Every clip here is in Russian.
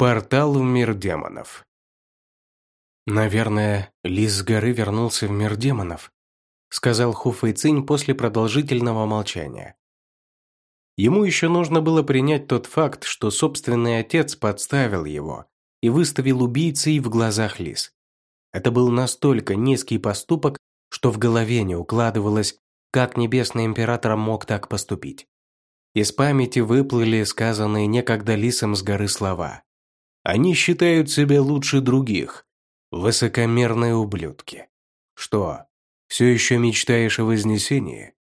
Портал в мир демонов. «Наверное, лис с горы вернулся в мир демонов», сказал Ху Фэйцинь после продолжительного молчания. Ему еще нужно было принять тот факт, что собственный отец подставил его и выставил убийцей в глазах лис. Это был настолько низкий поступок, что в голове не укладывалось, как небесный император мог так поступить. Из памяти выплыли сказанные некогда лисом с горы слова. Они считают себя лучше других. Высокомерные ублюдки. Что, все еще мечтаешь о вознесении?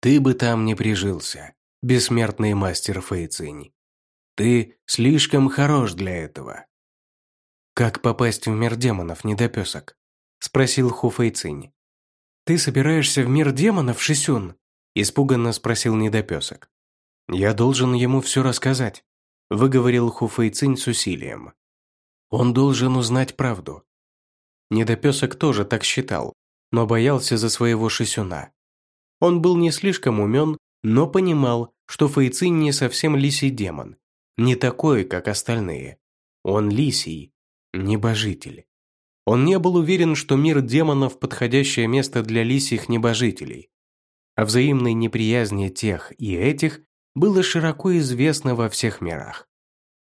Ты бы там не прижился, бессмертный мастер Фейцинь. Ты слишком хорош для этого. «Как попасть в мир демонов, недопесок?» – спросил Ху Фейцинь. «Ты собираешься в мир демонов, Шисюн?» – испуганно спросил недопесок. «Я должен ему все рассказать выговорил Хуфэйцинь с усилием. Он должен узнать правду. Недопесок тоже так считал, но боялся за своего Шисюна. Он был не слишком умен, но понимал, что Фэйцинь не совсем лисий демон, не такой, как остальные. Он лисий, небожитель. Он не был уверен, что мир демонов – подходящее место для лисих небожителей. О взаимной неприязни тех и этих было широко известно во всех мирах.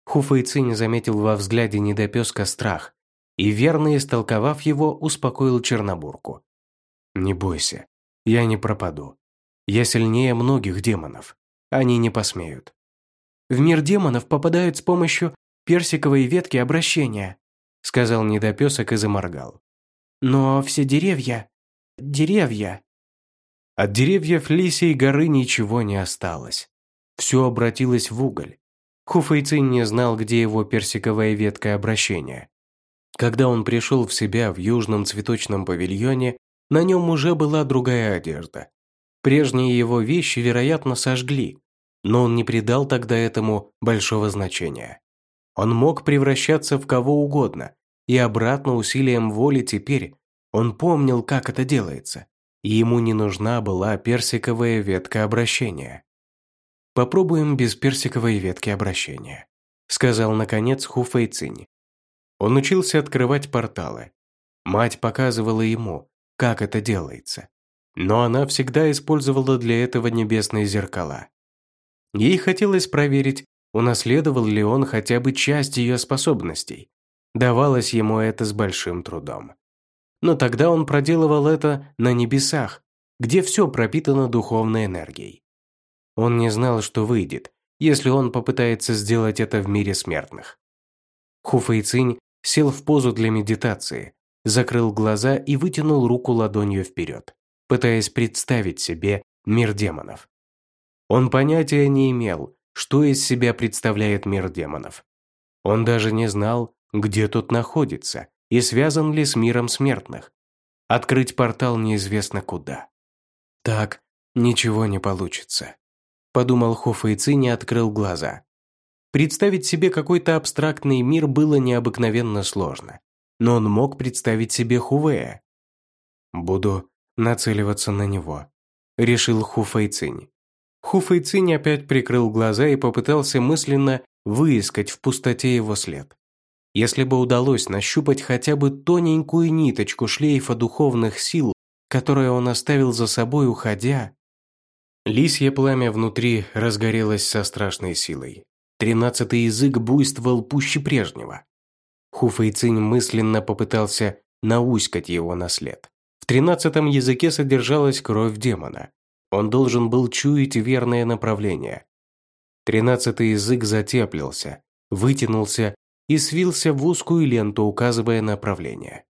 Хуфэйцинь заметил во взгляде недопеска страх и, верно истолковав его, успокоил Чернобурку. «Не бойся, я не пропаду. Я сильнее многих демонов. Они не посмеют». «В мир демонов попадают с помощью персиковой ветки обращения», сказал недопесок и заморгал. «Но все деревья... деревья...» От деревьев Лисей горы ничего не осталось. Все обратилось в уголь. Хуфэйцин не знал, где его персиковая ветка обращения. Когда он пришел в себя в южном цветочном павильоне, на нем уже была другая одежда. Прежние его вещи, вероятно, сожгли, но он не придал тогда этому большого значения. Он мог превращаться в кого угодно, и обратно усилием воли теперь он помнил, как это делается, и ему не нужна была персиковая ветка обращения. Попробуем без персиковой ветки обращения», сказал наконец Ху Фэйцинь. Он учился открывать порталы. Мать показывала ему, как это делается. Но она всегда использовала для этого небесные зеркала. Ей хотелось проверить, унаследовал ли он хотя бы часть ее способностей. Давалось ему это с большим трудом. Но тогда он проделывал это на небесах, где все пропитано духовной энергией. Он не знал, что выйдет, если он попытается сделать это в мире смертных. Хуфэйцинь сел в позу для медитации, закрыл глаза и вытянул руку ладонью вперед, пытаясь представить себе мир демонов. Он понятия не имел, что из себя представляет мир демонов. Он даже не знал, где тут находится и связан ли с миром смертных. Открыть портал неизвестно куда. Так ничего не получится подумал Хофа и Цинь открыл глаза. Представить себе какой-то абстрактный мир было необыкновенно сложно, но он мог представить себе Хувея. «Буду нацеливаться на него», – решил Хуфэйцинь. Хуфэйцинь опять прикрыл глаза и попытался мысленно выискать в пустоте его след. Если бы удалось нащупать хотя бы тоненькую ниточку шлейфа духовных сил, которую он оставил за собой, уходя, Лисье пламя внутри разгорелось со страшной силой. Тринадцатый язык буйствовал пуще прежнего. Хуфэйцинь мысленно попытался науськать его на след. В тринадцатом языке содержалась кровь демона. Он должен был чуять верное направление. Тринадцатый язык затеплился, вытянулся и свился в узкую ленту, указывая направление.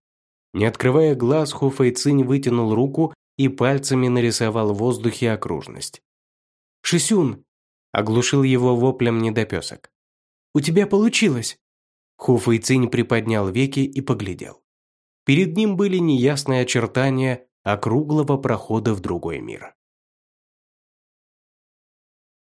Не открывая глаз, Хуфэйцинь вытянул руку и пальцами нарисовал в воздухе окружность. «Шисюн!» – оглушил его воплем недопесок. «У тебя получилось!» Хуфа Цинь приподнял веки и поглядел. Перед ним были неясные очертания округлого прохода в другой мир.